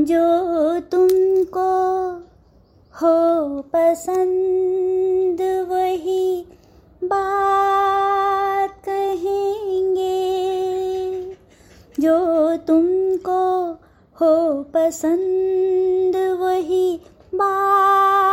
जो तुमको हो पसंद वही बात कहेंगे। जो तुमको हो पसंद वही बात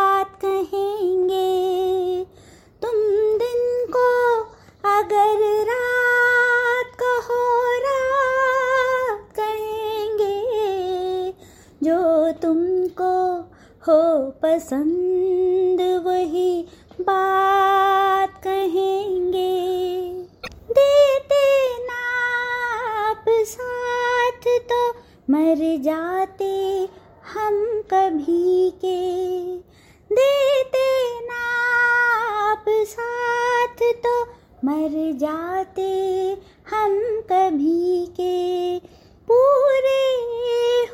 पसंद वही बात कहेंगे। देते ना आप साथ तो मर जाते हम कभी के। देते ना आप साथ तो मर जाते हम कभी के। पूरे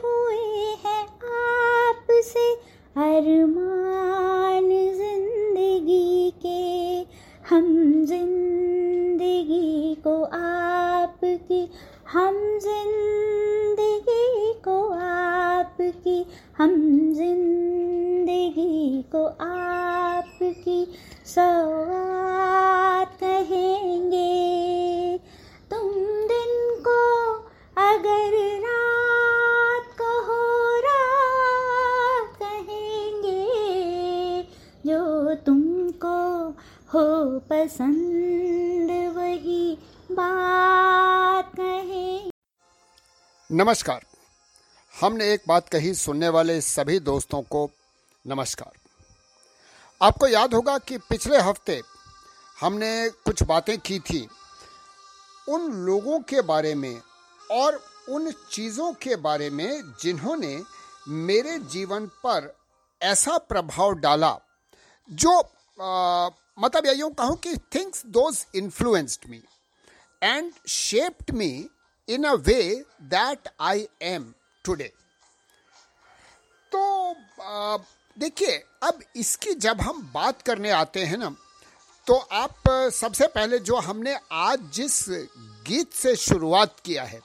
हुए हैं आपसे अरमान ज़िंदगी के, हम ज़िंदगी को आपकी, हम ज़िंदगी को आपकी, हम ज़िंदगी को आपकी सवात पसंद वही बात कहेंगे नमस्कार। हमने एक बात कही सुनने वाले सभी दोस्तों को नमस्कार। आपको याद होगा कि पिछले हफ़्ते हमने कुछ बातें की थी उन लोगों के बारे में और उन चीज़ों के बारे में जिन्होंने मेरे जीवन पर ऐसा प्रभाव डाला जो आ, मतलब यूँ कहूँ कि things those influenced me and shaped me in a way that I am today तो देखिए, अब इसकी जब हम बात करने आते हैं ना तो आप सबसे पहले जो हमने आज जिस गीत से शुरुआत किया है,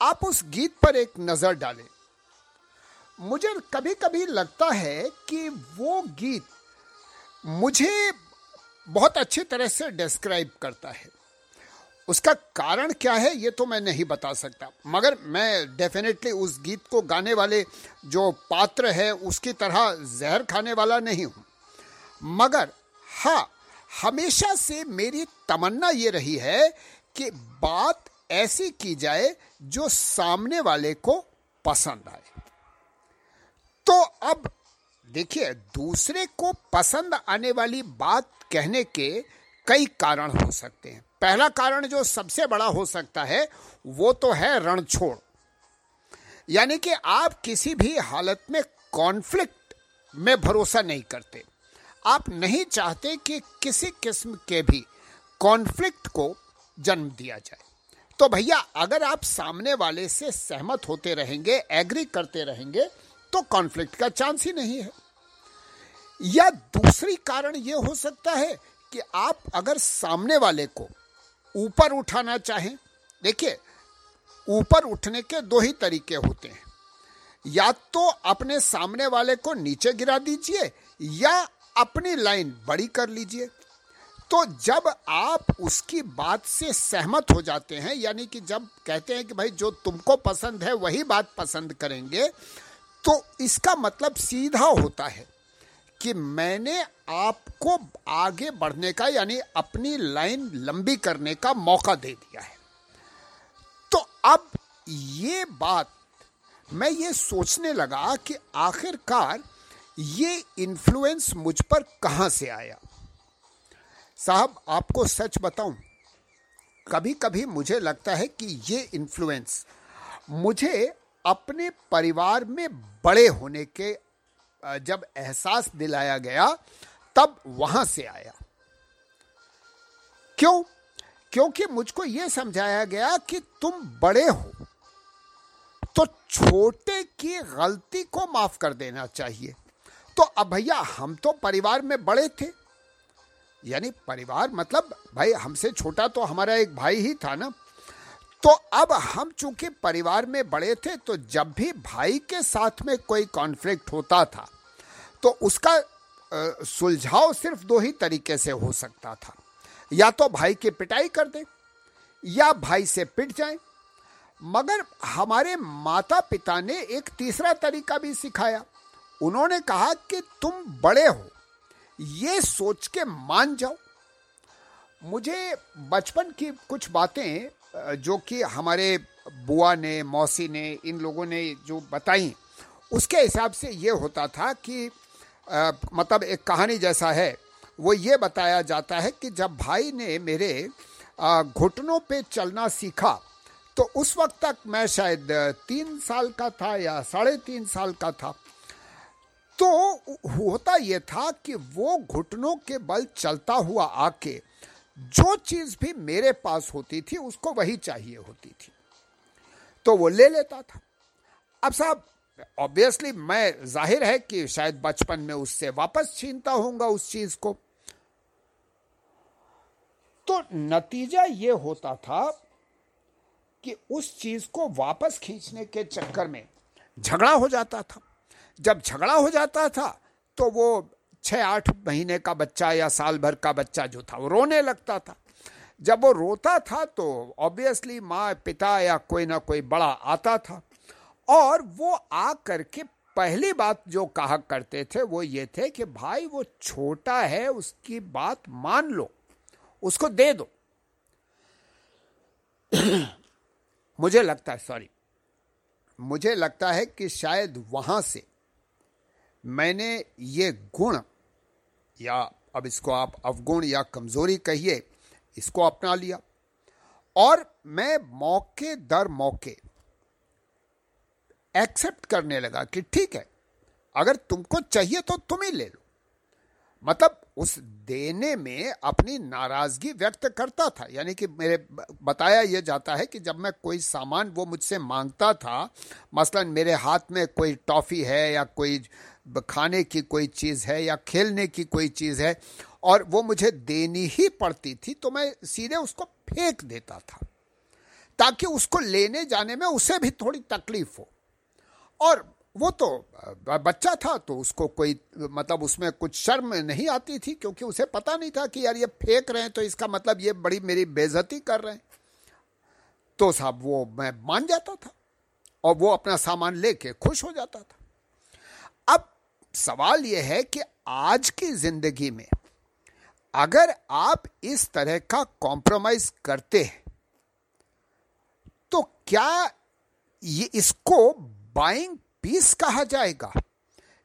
आप उस गीत पर एक नज़र डालें। मुझे कभी कभी लगता है कि वो गीत मुझे बहुत अच्छी तरह से डिस्क्राइब करता है। उसका कारण क्या है, ये तो मैं नहीं बता सकता। मगर मैं डेफिनेटली उस गीत को गाने वाले जो पात्र है, उसकी तरह जहर खाने वाला नहीं हूँ। मगर हाँ हमेशा से मेरी तमन्ना ये रही है कि बात ऐसी की जाए जो सामने वाले को पसंद आए। तो अब देखिए, दूसरे को पसंद आने वाली बात कहने के कई कारण हो सकते हैं। पहला कारण जो सबसे बड़ा हो सकता है, वो तो है रणछोड़। यानी कि आप किसी भी हालत में कॉन्फ्लिक्ट में भरोसा नहीं करते। आप नहीं चाहते कि किसी किस्म के भी कॉन्फ्लिक्ट को जन्म दिया जाए। तो भैया, अगर आप सामने वाले से सहमत होते रहेंगे एग्री करते रहेंगे तो कॉन्फ्लिक्ट का चांस ही नहीं है। या दूसरी कारण यह हो सकता है कि आप अगर सामने वाले को ऊपर उठाना चाहें, देखिए, ऊपर उठने के दो ही तरीके होते हैं। या तो अपने सामने वाले को नीचे गिरा दीजिए या अपनी लाइन बड़ी कर लीजिए। तो जब आप उसकी बात से सहमत हो जाते हैं, यानी कि जब कहते हैं कि भाई जो तुमको पसंद है वही बात पसंद करेंगे तो इसका मतलब सीधा होता है। कि मैंने आपको आगे बढ़ने का, यानी अपनी लाइन लंबी करने का मौका दे दिया है। तो अब ये बात, मैं ये सोचने लगा कि आखिरकार ये इन्फ्लुएंस मुझ पर कहाँ से आया? साहब, आपको सच बताऊँ कभी कभी मुझे लगता है कि ये इन्फ्लुएंस मुझे अपने परिवार में बड़े होने के जब एहसास दिलाया गया, तब वहाँ से आया। क्यों? क्योंकि मुझको यह समझाया गया कि तुम बड़े हो तो छोटे की गलती को माफ़ कर देना चाहिए। तो अब भैया, हम तो परिवार में बड़े थे। यानी परिवार मतलब भाई, हमसे छोटा तो हमारा एक भाई ही था ना। तो अब हम चूँकि परिवार में बड़े थे तो जब भी भाई के साथ में कोई कॉन्फ्लिक्ट होता था तो उसका सुलझाव सिर्फ़ दो ही तरीके से हो सकता था। या तो भाई की पिटाई कर दे, या भाई से पिट जाए, मगर हमारे माता पिता ने एक तीसरा तरीका भी सिखाया। उन्होंने कहा कि तुम बड़े हो, ये सोच के मान जाओ। मुझे बचपन की कुछ बातें जो कि हमारे बुआ ने मौसी ने इन लोगों ने जो बताई उसके हिसाब से ये होता था कि आ, मतलब एक कहानी जैसा है। वो ये बताया जाता है कि जब भाई ने मेरे घुटनों पे चलना सीखा तो उस वक्त तक मैं शायद तीन साल का था या साढ़े तीन साल का था। तो होता यह था कि वो घुटनों के बल चलता हुआ आके जो चीज़ भी मेरे पास होती थी, उसको वही चाहिए होती थी। तो वो ले लेता था। अब साहब ऑब्वियसली मैं, ज़ाहिर है कि शायद बचपन में उससे वापस छीनता होऊँगा उस चीज़ को। तो नतीजा ये होता था कि उस चीज़ को वापस खींचने के चक्कर में झगड़ा हो जाता था। जब झगड़ा हो जाता था तो वो छह आठ महीने का बच्चा या साल भर का बच्चा जो था, वो रोने लगता था। जब वो रोता था तो ऑब्वियसली माँ, पिता या कोई ना कोई बड़ा आता था। और वो आ करके पहली बात जो कहा करते थे, वो ये थे कि, भाई, वो छोटा है, उसकी बात मान लो, उसको दे दो। मुझे लगता है सॉरी मुझे लगता है कि शायद वहाँ से मैंने ये गुण या अब इसको आप अवगुण या कमज़ोरी कहिए, इसको अपना लिया। और मैं मौके दर मौके एक्सेप्ट करने लगा कि ठीक है, अगर तुमको चाहिए तो तुम ही ले लो। मतलब उस देने में अपनी नाराज़गी व्यक्त करता था। यानी कि मेरे बताया यह जाता है कि जब मैं कोई सामान वो मुझसे माँगता था, मसलन मेरे हाथ में कोई टॉफी है या कोई खाने की कोई चीज़ है या खेलने की कोई चीज़ है और वो मुझे देनी ही पड़ती थी तो मैं सीधे उसको फेंक देता था। ताकि उसको लेने जाने में उसे भी थोड़ी तकलीफ़ हो। और वो तो बच्चा था तो उसको कोई मतलब उसमें कुछ शर्म नहीं आती थी, क्योंकि उसे पता नहीं था कि यार ये फेंक रहे हैं तो इसका मतलब ये बड़ी मेरी बेजती कर रहे हैं। तो साहब वो मैं मान जाता था, और वो अपना सामान लेके खुश हो जाता था। अब सवाल यह है कि आज की ज़िंदगी में अगर आप इस तरह का कॉम्प्रोमाइज करते हैं तो क्या ये इसको बाइंग पीस कहा जाएगा।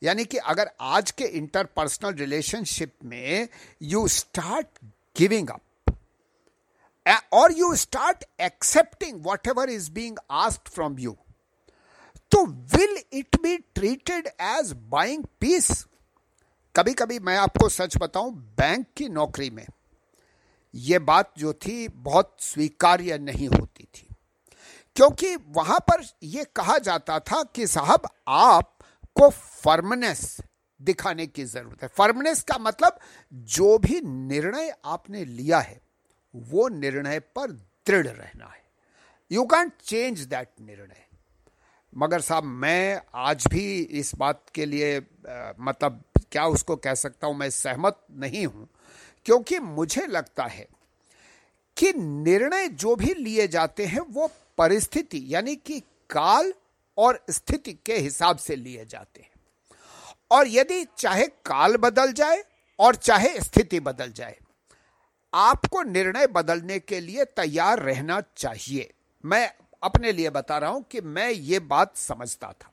यानी कि अगर आज के इंटरपर्सनल रिलेशनशिप में यू स्टार्ट गिविंग अप और you start accepting whatever is being asked from you तो will it be treated as buying peace कभी कभी मैं आपको सच बताऊँ बैंक की नौकरी में यह बात जो थी बहुत स्वीकार्य नहीं होती। क्योंकि वहाँ पर यह कहा जाता था कि साहब आपको फर्मनेस दिखाने की ज़रूरत है। फर्मनेस का मतलब जो भी निर्णय आपने लिया है वो निर्णय पर दृढ़ रहना है। यू कैंट चेंज दैट निर्णय। मगर साहब मैं आज भी इस बात के लिए आ, मतलब क्या उसको कह सकता हूँ मैं सहमत नहीं हूँ। क्योंकि मुझे लगता है कि निर्णय जो भी लिए जाते हैं वो परिस्थिति यानी कि काल और स्थिति के हिसाब से लिए जाते हैं। और यदि चाहे काल बदल जाए और चाहे स्थिति बदल जाए, आपको निर्णय बदलने के लिए तैयार रहना चाहिए। मैं अपने लिए बता रहा हूँ कि मैं ये बात समझता था।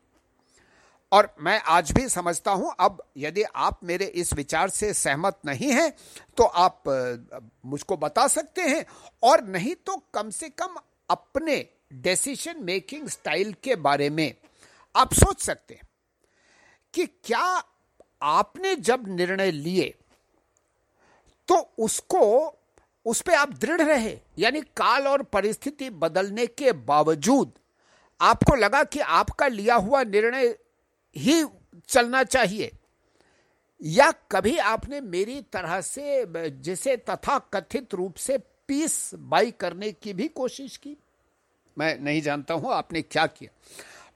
और मैं आज भी समझता हूँ, अब यदि आप मेरे इस विचार से सहमत नहीं हैं तो आप मुझको बता सकते हैं। और नहीं तो कम से कम अपने डिसीशन मेकिंग स्टाइल के बारे में आप सोच सकते हैं कि क्या आपने जब निर्णय लिए तो उसको, उस पर आप दृढ़ रहे, यानी काल और परिस्थिति बदलने के बावजूद आपको लगा कि आपका लिया हुआ निर्णय ही चलना चाहिए, या कभी आपने मेरी तरह से, जिसे तथा कथित रूप से पीस बाई करने की भी कोशिश की। मैं नहीं जानता हूँ आपने क्या किया।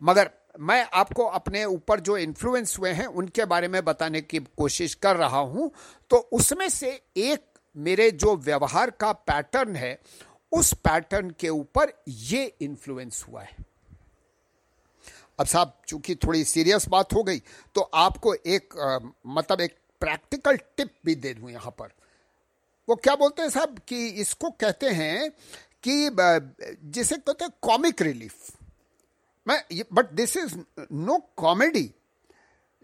मगर मैं आपको अपने ऊपर जो इन्फ्लुएंस हुए हैं, उनके बारे में बताने की कोशिश कर रहा हूँ। तो उसमें से एक मेरे जो व्यवहार का पैटर्न है, उस पैटर्न के ऊपर ये इन्फ्लुएंस हुआ है। अब साहब, चूँकि थोड़ी सीरियस बात हो गई तो आपको एक मतलब एक प्रैक्टिकल टिप भी दे दूँ यहाँ पर। वो क्या बोलते हैं साहब कि इसको कहते हैं कि जिसे कहते हैं कॉमिक रिलीफ मैं but this is no comedy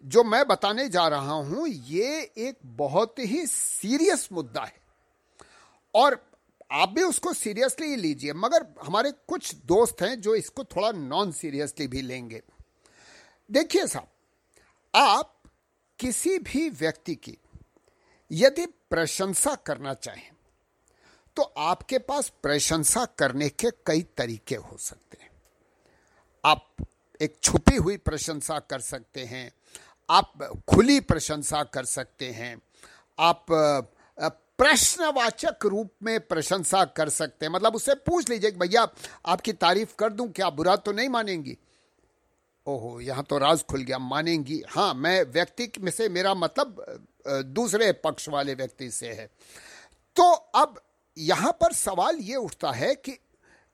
जो मैं बताने जा रहा हूँ, ये एक बहुत ही सीरियस मुद्दा है। और आप भी उसको सीरियसली लीजिए, मगर हमारे कुछ दोस्त हैं जो इसको थोड़ा नॉन सीरियसली भी लेंगे। देखिए साहब, आप किसी भी व्यक्ति की यदि प्रशंसा करना चाहें तो आपके पास प्रशंसा करने के कई तरीके हो सकते हैं। आप एक छुपी हुई प्रशंसा कर सकते हैं, आप खुली प्रशंसा कर सकते हैं, आप प्रश्नवाचक रूप में प्रशंसा कर सकते हैं। मतलब उससे पूछ लीजिए कि भैया, आपकी तारीफ़ कर दूँ क्या? बुरा तो नहीं मानेंगी? ओहो, यहाँ तो राज खुल गया। मानेंगी। हाँ मैं व्यक्ति में से मेरा मतलब दूसरे पक्ष वाले व्यक्ति से है। तो अब यहाँ पर सवाल ये उठता है कि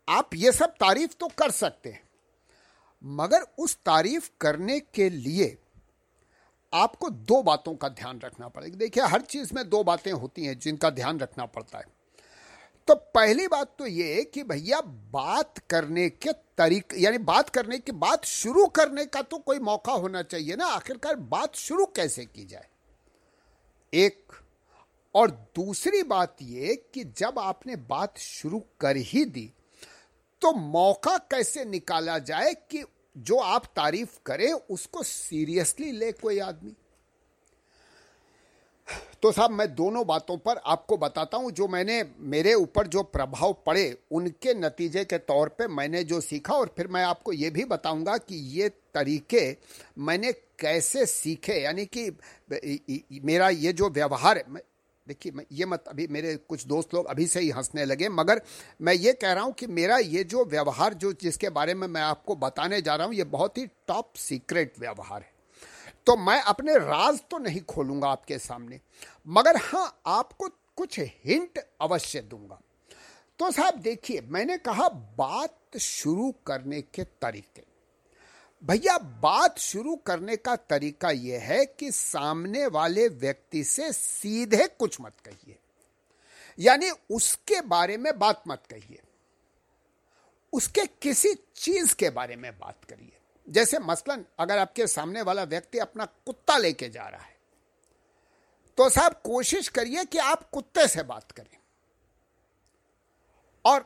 आप ये सब तारीफ़ तो कर सकते हैं, मगर उस तारीफ़ करने के लिए आपको दो बातों का ध्यान रखना पड़ेगा। देखिए, हर चीज़ में दो बातें होती हैं जिनका ध्यान रखना पड़ता है। तो पहली बात तो ये कि भैया, बात करने के तरीके, यानी बात करने की बात शुरू करने का तो कोई मौका होना चाहिए ना। आखिरकार बात शुरू कैसे की जाए? एक। और दूसरी बात ये कि जब आपने बात शुरू कर ही दी तो मौका कैसे निकाला जाए कि जो आप तारीफ़ करें, उसको सीरियसली ले कोई आदमी? तो साहब, मैं दोनों बातों पर आपको बताता हूँ, जो मैंने मेरे ऊपर जो प्रभाव पड़े, उनके नतीजे के तौर पे मैंने जो सीखा, और फिर मैं आपको ये भी बताऊँगा कि ये तरीके मैंने कैसे सीखे। यानी कि मेरा ये जो व्यवहार देखिए, मैं, ये मत, अभी मेरे कुछ दोस्त लोग अभी से ही हंसने लगे, मगर मैं ये कह रहा हूँ कि मेरा ये जो व्यवहार, जो जिसके बारे में मैं आपको बताने जा रहा हूँ, ये बहुत ही टॉप सीक्रेट व्यवहार है। तो मैं अपने राज तो नहीं खोलूँगा आपके सामने, मगर हाँ आपको कुछ हिंट अवश्य दूँगा। तो साहब देखिए, मैंने कहा बात शुरू करने के तरीके। भैया, बात शुरू करने का तरीका यह है कि सामने वाले व्यक्ति से सीधे कुछ मत कहिए। यानी उसके बारे में बात मत कहिए। उसके किसी चीज़ के बारे में बात करिए। जैसे मसलन, अगर आपके सामने वाला व्यक्ति अपना कुत्ता लेके जा रहा है तो साहब कोशिश करिए कि आप कुत्ते से बात करें। और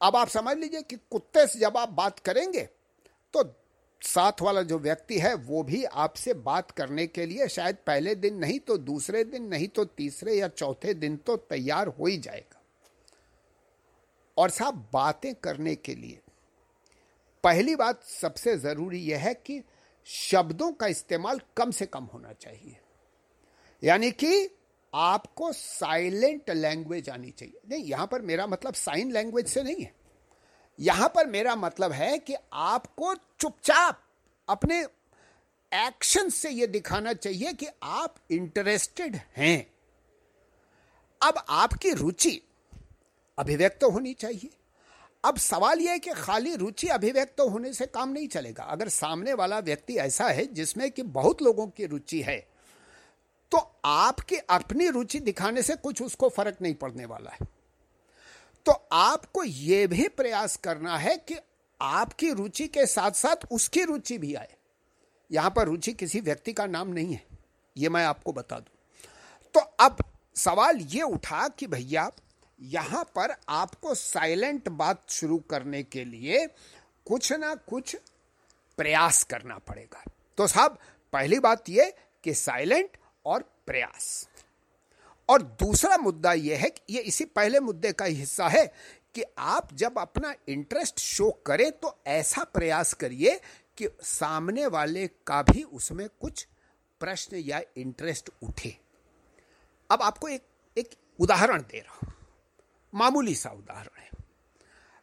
अब आप समझ लीजिए कि कुत्ते से जब आप बात करेंगे तो साथ वाला जो व्यक्ति है, वो भी आपसे बात करने के लिए शायद पहले दिन नहीं तो दूसरे दिन, नहीं तो तीसरे या चौथे दिन तो तैयार हो ही जाएगा। और साहब बातें करने के लिए पहली बात सबसे ज़रूरी यह है कि शब्दों का इस्तेमाल कम से कम होना चाहिए। यानी कि आपको साइलेंट लैंग्वेज आनी चाहिए। नहीं, यहाँ पर मेरा मतलब साइन लैंग्वेज से नहीं है। यहाँ पर मेरा मतलब है कि आपको चुपचाप अपने एक्शन से यह दिखाना चाहिए कि आप इंटरेस्टेड हैं। अब आपकी रुचि अभिव्यक्त होनी चाहिए। अब सवाल यह है कि खाली रुचि अभिव्यक्त होने से काम नहीं चलेगा। अगर सामने वाला व्यक्ति ऐसा है जिसमें कि बहुत लोगों की रुचि है तो आपकी अपनी रुचि दिखाने से कुछ उसको फ़र्क नहीं पड़ने वाला है। तो आपको यह भी प्रयास करना है कि आपकी रुचि के साथ साथ उसकी रुचि भी आए। यहाँ पर रुचि किसी व्यक्ति का नाम नहीं है यह मैं आपको बता दूँ। तो अब सवाल यह उठा कि भैया यहाँ पर आपको साइलेंट बात शुरू करने के लिए कुछ ना कुछ प्रयास करना पड़ेगा। तो साहब, पहली बात यह कि साइलेंट और प्रयास। और दूसरा मुद्दा यह है कि ये इसी पहले मुद्दे का हिस्सा है कि आप जब अपना इंटरेस्ट शो करें तो ऐसा प्रयास करिए कि सामने वाले का भी उसमें कुछ प्रश्न या इंटरेस्ट उठे। अब आपको एक एक उदाहरण दे रहा हूँ। मामूली सा उदाहरण है।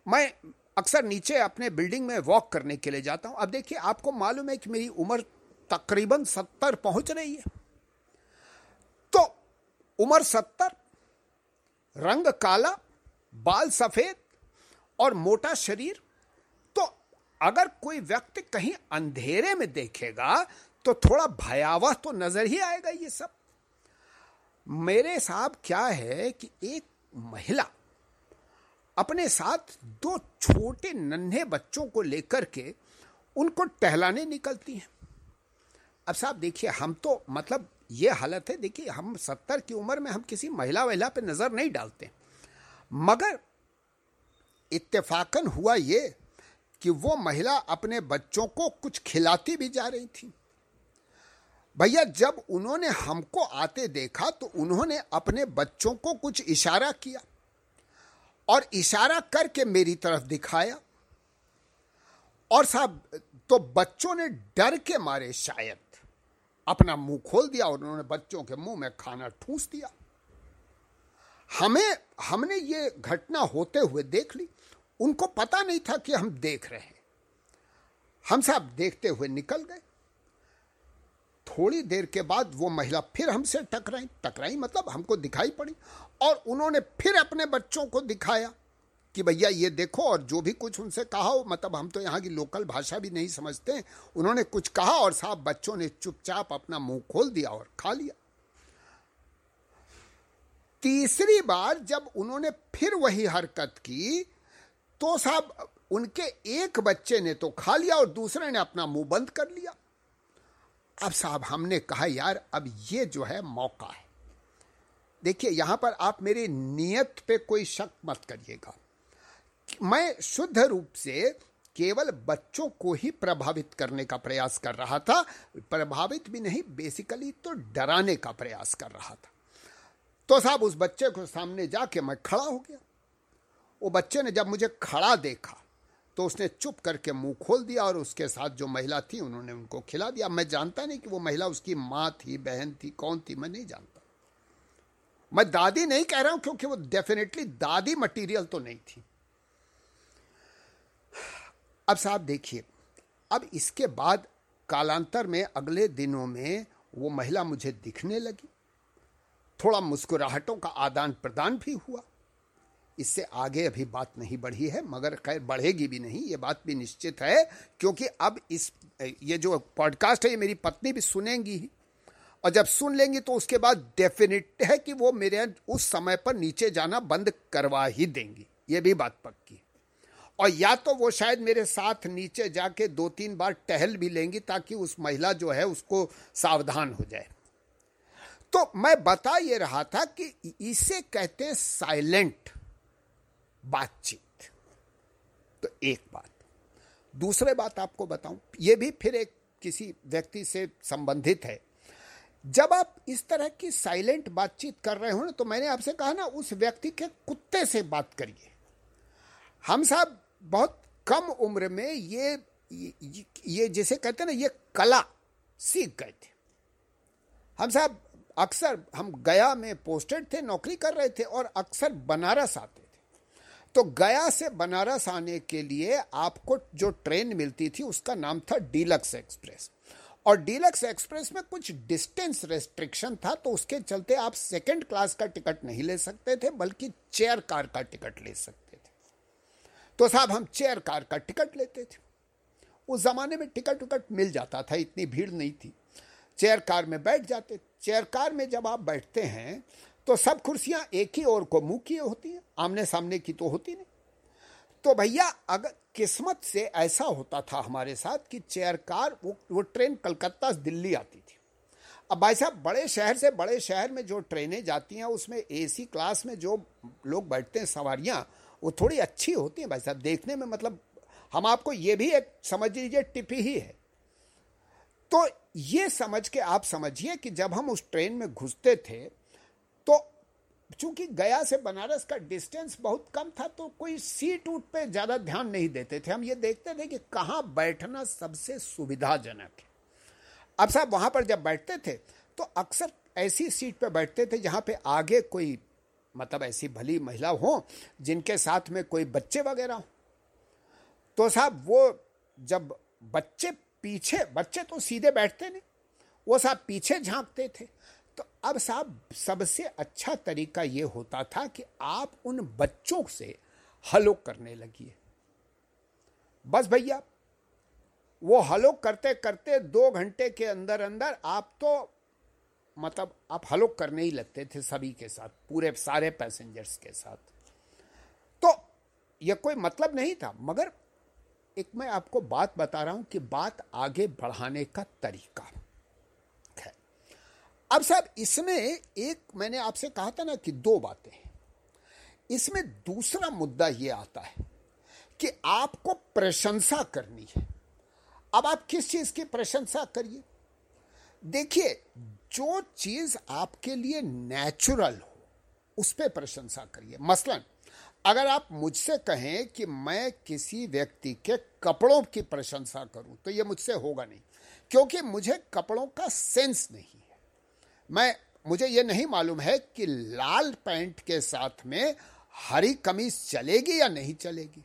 मैं अक्सर नीचे अपने बिल्डिंग में वॉक करने के लिए जाता हूँ। अब देखिए, आपको मालूम है कि मेरी उम्र तकरीबन सत्तर पहुँच रही है। तो उम्र सत्तर, रंग काला, बाल सफ़ेद और मोटा शरीर। तो अगर कोई व्यक्ति कहीं अंधेरे में देखेगा तो थोड़ा भयावह तो नज़र ही आएगा ये सब। मेरे साहब क्या है कि एक महिला अपने साथ दो छोटे नन्हे बच्चों को लेकर के उनको टहलाने निकलती हैं। अब साहब देखिए, हम तो मतलब ये हालत है, देखिए हम सत्तर की उम्र में हम किसी महिला वहिला पे नज़र नहीं डालते। मगर इत्तेफाकन हुआ ये कि वो महिला अपने बच्चों को कुछ खिलाती भी जा रही थी। भैया, जब उन्होंने हमको आते देखा तो उन्होंने अपने बच्चों को कुछ इशारा किया। और इशारा करके मेरी तरफ़ दिखाया। और साहब तो बच्चों ने डर के मारे शायद। अपना मुँह खोल दिया और उन्होंने बच्चों के मुँह में खाना ठूस दिया। हमें, हमने ये घटना होते हुए देख ली। उनको पता नहीं था कि हम देख रहे हैं। हम साहब देखते हुए निकल गए। थोड़ी देर के बाद वो महिला फिर हमसे टकराई। टकराई मतलब हमको दिखाई पड़ी और उन्होंने फिर अपने बच्चों को दिखाया कि भैया ये देखो और जो भी कुछ उनसे कहा हो मतलब हम तो यहाँ की लोकल भाषा भी नहीं समझते उन्होंने कुछ कहा और साहब बच्चों ने चुपचाप अपना मुँह खोल दिया और खा लिया। तीसरी बार जब उन्होंने फिर वही हरकत की तो साहब उनके एक बच्चे ने तो खा लिया और दूसरे ने अपना मुँह बंद कर लिया। अब साहब, हमने कहा, यार, अब ये जो है, मौका है। देखिए, यहाँ पर आप मेरी नियत पे कोई शक मत करिएगा। मैं शुद्ध रूप से केवल बच्चों को ही प्रभावित करने का प्रयास कर रहा था। प्रभावित भी नहीं बेसिकली तो डराने का प्रयास कर रहा था। तो साहब, उस बच्चे को सामने जाके मैं खड़ा हो गया। वो बच्चे ने जब मुझे खड़ा देखा तो उसने चुप करके मुँह खोल दिया और उसके साथ जो महिला थी, उन्होंने उनको खिला दिया। मैं जानता नहीं कि वो महिला उसकी माँ थी, बहन थी, कौन थी, मैं नहीं जानता। मैं दादी नहीं कह रहा हूँ क्योंकि वो डेफिनेटली दादी मटेरियल तो नहीं थी। अब साहब देखिए, अब इसके बाद कालांतर में, अगले दिनों में वो महिला मुझे दिखने लगी। थोड़ा मुस्कुराहटों का आदान प्रदान भी हुआ। इससे आगे अभी बात नहीं बढ़ी है, मगर खैर बढ़ेगी भी नहीं, ये बात भी निश्चित है, क्योंकि अब इस, ये जो पॉडकास्ट है, ये मेरी पत्नी भी सुनेंगी ही। और जब सुन लेंगी तो उसके बाद डेफिनेट है कि वो मेरे उस समय पर नीचे जाना बंद करवा ही देंगी। ये भी बात पक्की और या तो वो शायद मेरे साथ नीचे जाके दो तीन बार टहल भी लेंगी ताकि उस महिला जो है उसको सावधान हो जाए। तो मैं बता ये रहा था कि इसे कहते साइलेंट बातचीत। तो एक बात। दूसरे बात आपको बताऊँ ये भी फिर एक किसी व्यक्ति से संबंधित है। जब आप इस तरह की साइलेंट बातचीत कर रहे हो ना तो मैंने आपसे कहा ना उस व्यक्ति के कुत्ते से बात करिए। हम साहब बहुत कम उम्र में ये ये, ये जिसे कहते हैं ना ये कला सीख गए थे। हम साहब अक्सर हम गया में पोस्टेड थे नौकरी कर रहे थे और अक्सर बनारस आते तो गया से बनारस आने के लिए आपको जो ट्रेन मिलती थी, उसका नाम था डीलक्स एक्सप्रेस। और डीलक्स एक्सप्रेस में कुछ डिस्टेंस रेस्ट्रिक्शन था तो उसके चलते आप सेकंड क्लास का टिकट नहीं ले सकते थे, बल्कि चेयर कार का टिकट ले सकते थे। तो साहब, हम चेयर कार का टिकट लेते थे। उस जमाने में टिकट विकट मिल जाता था, इतनी भीड़ नहीं थी। चेयर कार में बैठ जाते। चेयर कार में जब आप बैठते हैं तो सब कुर्सियाँ एक ही ओर को मुँह किए होती हैं, आमने सामने की तो होती नहीं। तो भैया, अगर किस्मत से ऐसा होता था हमारे साथ कि चेयर कार, वो वो ट्रेन कलकत्ता से दिल्ली आती थी। अब भाई साहब, बड़े शहर से बड़े शहर में जो ट्रेनें जाती हैं, उसमें एसी क्लास में जो लोग बैठते हैं सवारियाँ, वो थोड़ी अच्छी होती हैं भाई साहब। देखने में मतलब हम आपको ये भी एक समझ लीजिए टिप ही है। तो ये समझ के आप समझिए कि जब हम उस ट्रेन में घुसते थे चूँकि गया से बनारस का डिस्टेंस बहुत कम था तो कोई सीट उट पे ज़्यादा ध्यान नहीं देते थे। हम ये देखते थे कि कहाँ बैठना सबसे सुविधाजनक है। अब साहब, वहाँ पर जब बैठते थे तो अक्सर ऐसी सीट पे बैठते थे जहाँ पे आगे कोई मतलब ऐसी भली महिला हो, जिनके साथ में कोई बच्चे वगैरह हो। तो साहब, वो जब बच्चे पीछे, बच्चे तो सीधे बैठते नहीं, वो साहब पीछे झांकते थे। तो अब साहब, सबसे अच्छा तरीका ये होता था कि आप उन बच्चों से हलो करने लगिए। बस भैया, वो हलो करते करते दो घंटे के अंदर अंदर आप तो मतलब आप हलो करने ही लगते थे सभी के साथ, पूरे सारे पैसेंजर्स के साथ। तो ये कोई मतलब नहीं था, मगर एक मैं आपको बात बता रहा हूँ कि बात आगे बढ़ाने का तरीका। अब साहब, इसमें एक मैंने आपसे कहा था ना कि दो बातें इसमें दूसरा मुद्दा यह आता है कि आपको प्रशंसा करनी है। अब आप किस चीज़ की प्रशंसा करिए? देखिए, जो चीज़ आपके लिए नेचुरल हो, उस पर प्रशंसा करिए। मसलन, अगर आप मुझसे कहें कि मैं किसी व्यक्ति के कपड़ों की प्रशंसा करूँ तो यह मुझसे होगा नहीं, क्योंकि मुझे कपड़ों का सेंस नहीं मैं, मुझे यह नहीं मालूम है कि लाल पैंट के साथ में हरी कमीज चलेगी या नहीं चलेगी।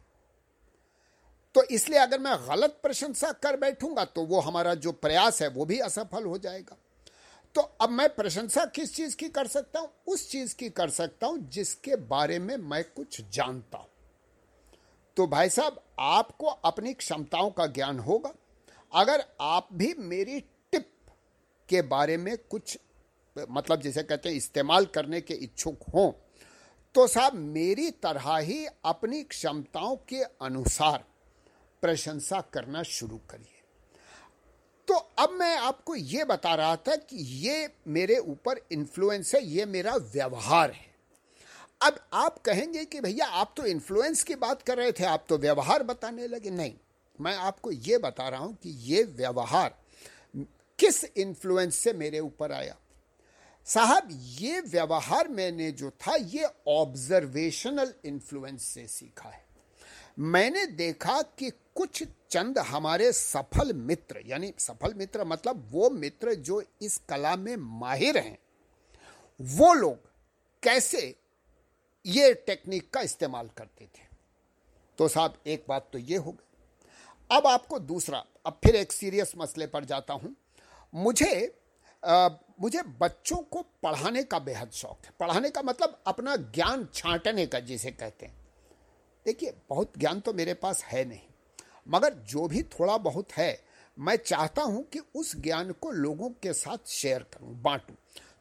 तो इसलिए अगर मैं गलत प्रशंसा कर बैठूँगा तो वो हमारा जो प्रयास है, वो भी असफल हो जाएगा। तो अब मैं प्रशंसा किस चीज़ की कर सकता हूँ? उस चीज़ की कर सकता हूँ जिसके बारे में मैं कुछ जानता हूँ। तो भाई साहब, आपको अपनी क्षमताओं का ज्ञान होगा। अगर आप भी मेरी टिप के बारे में कुछ मतलब जैसे कहते हैं इस्तेमाल करने के इच्छुक हों तो साहब मेरी तरह ही अपनी क्षमताओं के अनुसार प्रशंसा करना शुरू करिए। तो अब मैं आपको यह बता रहा था कि ये मेरे ऊपर इन्फ्लुएंस है, ये मेरा व्यवहार है। अब आप कहेंगे कि भैया आप तो इन्फ्लुएंस की बात कर रहे थे, आप तो व्यवहार बताने लगे। नहीं, मैं आपको यह बता रहा हूँ कि ये व्यवहार किस इन्फ्लुएंस से मेरे ऊपर आया। साहब ये व्यवहार मैंने जो था ये ऑब्जर्वेशनल इन्फ्लुएंस से सीखा है। मैंने देखा कि कुछ चंद हमारे सफल मित्र यानी सफल मित्र मतलब वो मित्र जो इस कला में माहिर हैं वो लोग कैसे ये टेक्निक का इस्तेमाल करते थे। तो साहब एक बात तो ये हो गई। अब आपको दूसरा अब फिर एक सीरियस मसले पर जाता हूँ। मुझे आ, मुझे बच्चों को पढ़ाने का बेहद शौक है। पढ़ाने का मतलब अपना ज्ञान छांटने का जिसे कहते हैं। देखिए, बहुत ज्ञान तो मेरे पास है नहीं, मगर जो भी थोड़ा बहुत है, मैं चाहता हूँ कि उस ज्ञान को लोगों के साथ शेयर करूँ, बांटूं।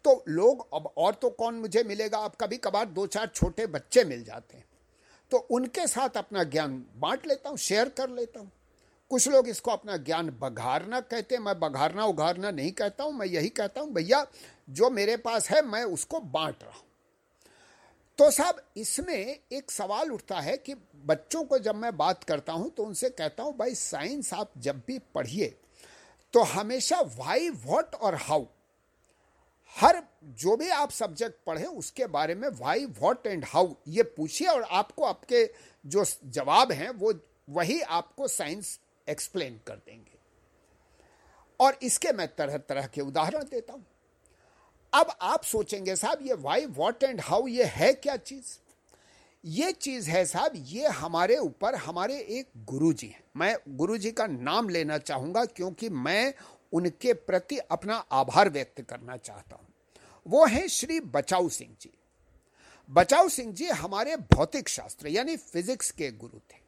तो लोग, अब और तो कौन मुझे मिलेगा? अब कभी कभार दो चार छोटे बच्चे मिल जाते हैं। तो उनके साथ अपना ज्ञान बांट लेता हूँ, शेयर कर लेता हूँ। कुछ लोग इसको अपना ज्ञान बघारना कहते हैं। मैं बघारना, उघारना नहीं कहता हूँ, मैं यही कहता हूँ, भैया, जो मेरे पास है, मैं उसको बांट रहा हूँ। तो साहब, इसमें एक सवाल उठता है कि बच्चों को जब मैं बात करता हूँ तो उनसे कहता हूँ, भाई, साइंस आप जब भी पढ़िए तो हमेशा वाई व्हाट और हाउ हर जो भी आप सब्जेक्ट पढ़े, उसके बारे में वाई व्हाट एंड हाउ ये पूछिए और आपको आपके जो जवाब हैं, वो, वही आपको साइंस एक्सप्लेन कर देंगे। और इसके मैं तरह तरह के उदाहरण देता हूँ। अब आप सोचेंगे, साहब, ये वाई वॉट एंड हाउ ये है क्या चीज़? ये चीज़ है साहब, ये हमारे ऊपर हमारे एक गुरुजी हैं। मैं गुरुजी का नाम लेना चाहूँगा क्योंकि मैं उनके प्रति अपना आभार व्यक्त करना चाहता हूँ। वो है श्री बचाऊ सिंह जी। बचाऊ सिंह जी हमारे भौतिक शास्त्र, यानी फिजिक्स के गुरु थे।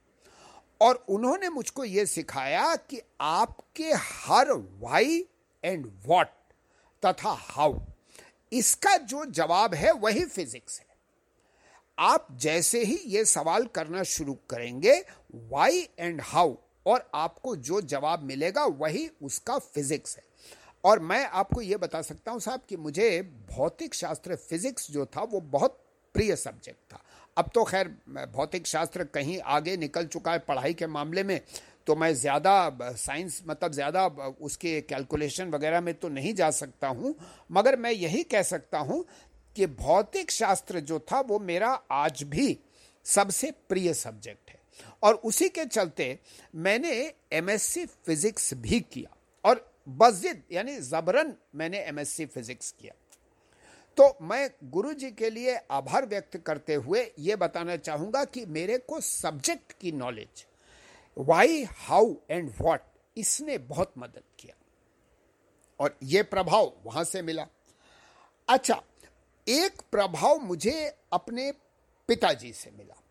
और उन्होंने मुझको ये सिखाया कि आपके हर वाई एंड वॉट तथा हाउ इसका जो जवाब है वही फिजिक्स है। आप जैसे ही ये सवाल करना शुरू करेंगे वाई एंड हाउ और आपको जो जवाब मिलेगा वही उसका फिजिक्स है। और मैं आपको ये बता सकता हूँ साहब कि मुझे भौतिक शास्त्र फिजिक्स जो था वो बहुत प्रिय सब्जेक्ट था। अब तो खैर, भौतिक शास्त्र कहीं आगे निकल चुका है पढ़ाई के मामले में तो मैं ज़्यादा, साइंस मतलब ज़्यादा, उसके कैलकुलेशन वगैरह में तो नहीं जा सकता हूँ। मगर मैं यही कह सकता हूँ कि भौतिक शास्त्र जो था, वो मेरा आज भी सबसे प्रिय सब्जेक्ट है। और उसी के चलते मैंने एमएससी फिजिक्स भी किया। और बजिद यानी जबरन मैंने एमएससी फिजिक्स किया। तो मैं गुरु जी के लिए आभार व्यक्त करते हुए ये बताना चाहूँगा कि मेरे को सब्जेक्ट की knowledge why how and what इसने बहुत मदद किया। और ये प्रभाव वहाँ से मिला। अच्छा एक प्रभाव मुझे अपने पिताजी से मिला।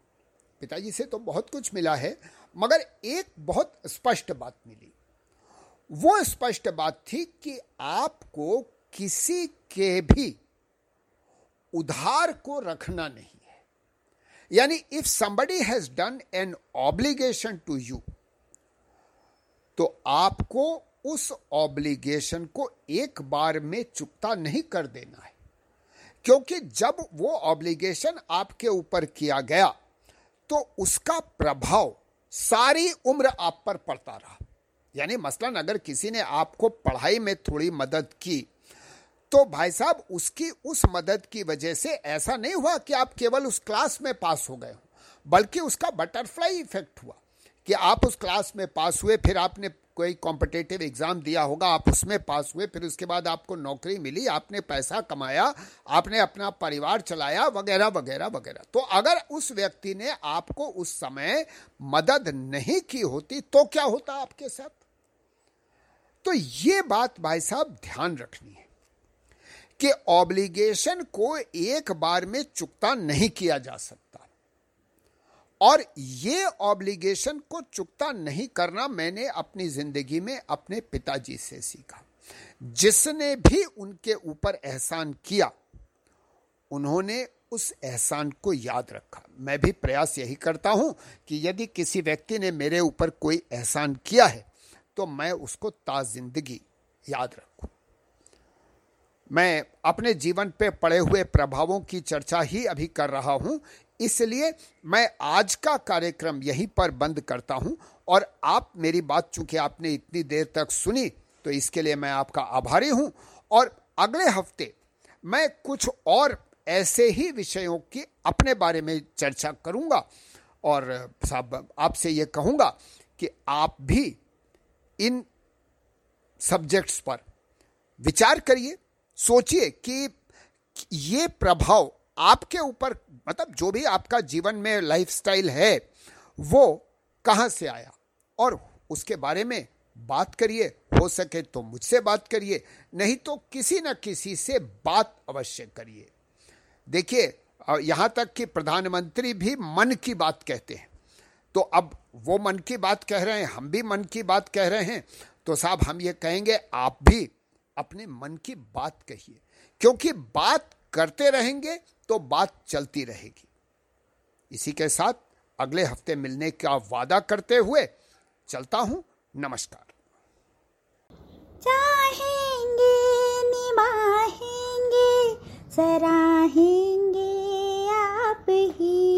पिताजी से तो बहुत कुछ मिला है, मगर एक बहुत स्पष्ट बात मिली। वो स्पष्ट बात थी कि आपको किसी के भी उधार को रखना नहीं है। यानी if somebody has done an obligation to you तो आपको उस ऑब्लिगेशन को एक बार में चुकता नहीं कर देना है। क्योंकि जब वो ऑब्लिगेशन आपके ऊपर किया गया तो उसका प्रभाव सारी उम्र आप पर पड़ता रहा। यानी मसलन अगर किसी ने आपको पढ़ाई में थोड़ी मदद की तो भाई साहब, उसकी उस मदद की वजह से ऐसा नहीं हुआ कि आप केवल उस क्लास में पास हो गए हो, बल्कि उसका बटरफ्लाई इफ़ेक्ट हुआ कि आप उस क्लास में पास हुए, फिर आपने कोई कॉम्पिटेटिव एग्ज़ाम दिया होगा, आप उसमें पास हुए, फिर उसके बाद आपको नौकरी मिली, आपने पैसा कमाया, आपने अपना परिवार चलाया, वगैरह वगैरह वगैरह। तो अगर उस व्यक्ति ने आपको उस समय मदद नहीं की होती तो क्या होता आपके साथ? तो ये बात भाई साहब ध्यान रखनी है। कि ऑब्लिगेशन को एक बार में चुकता नहीं किया जा सकता। और ये ऑब्लिगेशन को चुकता नहीं करना मैंने अपनी ज़िंदगी में अपने पिताजी से सीखा। जिसने भी उनके ऊपर एहसान किया, उन्होंने उस एहसान को याद रखा। मैं भी प्रयास यही करता हूँ कि यदि किसी व्यक्ति ने मेरे ऊपर कोई एहसान किया है तो मैं उसको ताज ज़िंदगी याद रखूँ। मैं अपने जीवन पे पड़े हुए प्रभावों की चर्चा ही अभी कर रहा हूँ, इसलिए मैं आज का कार्यक्रम यहीं पर बंद करता हूँ। और आप मेरी बात चूँकि आपने इतनी देर तक सुनी तो इसके लिए मैं आपका आभारी हूँ। और अगले हफ़्ते मैं कुछ और ऐसे ही विषयों की अपने बारे में चर्चा करूँगा। और साहब, आपसे ये कहूँगा कि आप भी इन सब्जेक्ट्स पर विचार करिए सोचिए कि ये प्रभाव आपके ऊपर मतलब जो भी आपका जीवन में लाइफस्टाइल है, वो कहाँ से आया? और उसके बारे में बात करिए, हो सके तो मुझसे बात करिए, नहीं तो किसी न किसी से बात अवश्य करिए। देखिए यहाँ तक कि प्रधानमंत्री भी मन की बात कहते हैं। तो अब वो मन की बात कह रहे हैं, हम भी मन की बात कह रहे हैं। तो साहब, हम ये कहेंगे, आप भी अपने मन की बात कहिए। क्योंकि बात करते रहेंगे तो बात चलती रहेगी। इसी के साथ अगले हफ़्ते मिलने का वादा करते हुए चलता हूँ। नमस्कार। चाहेंगे, निभाएँगे, सराहेंगे आप ही।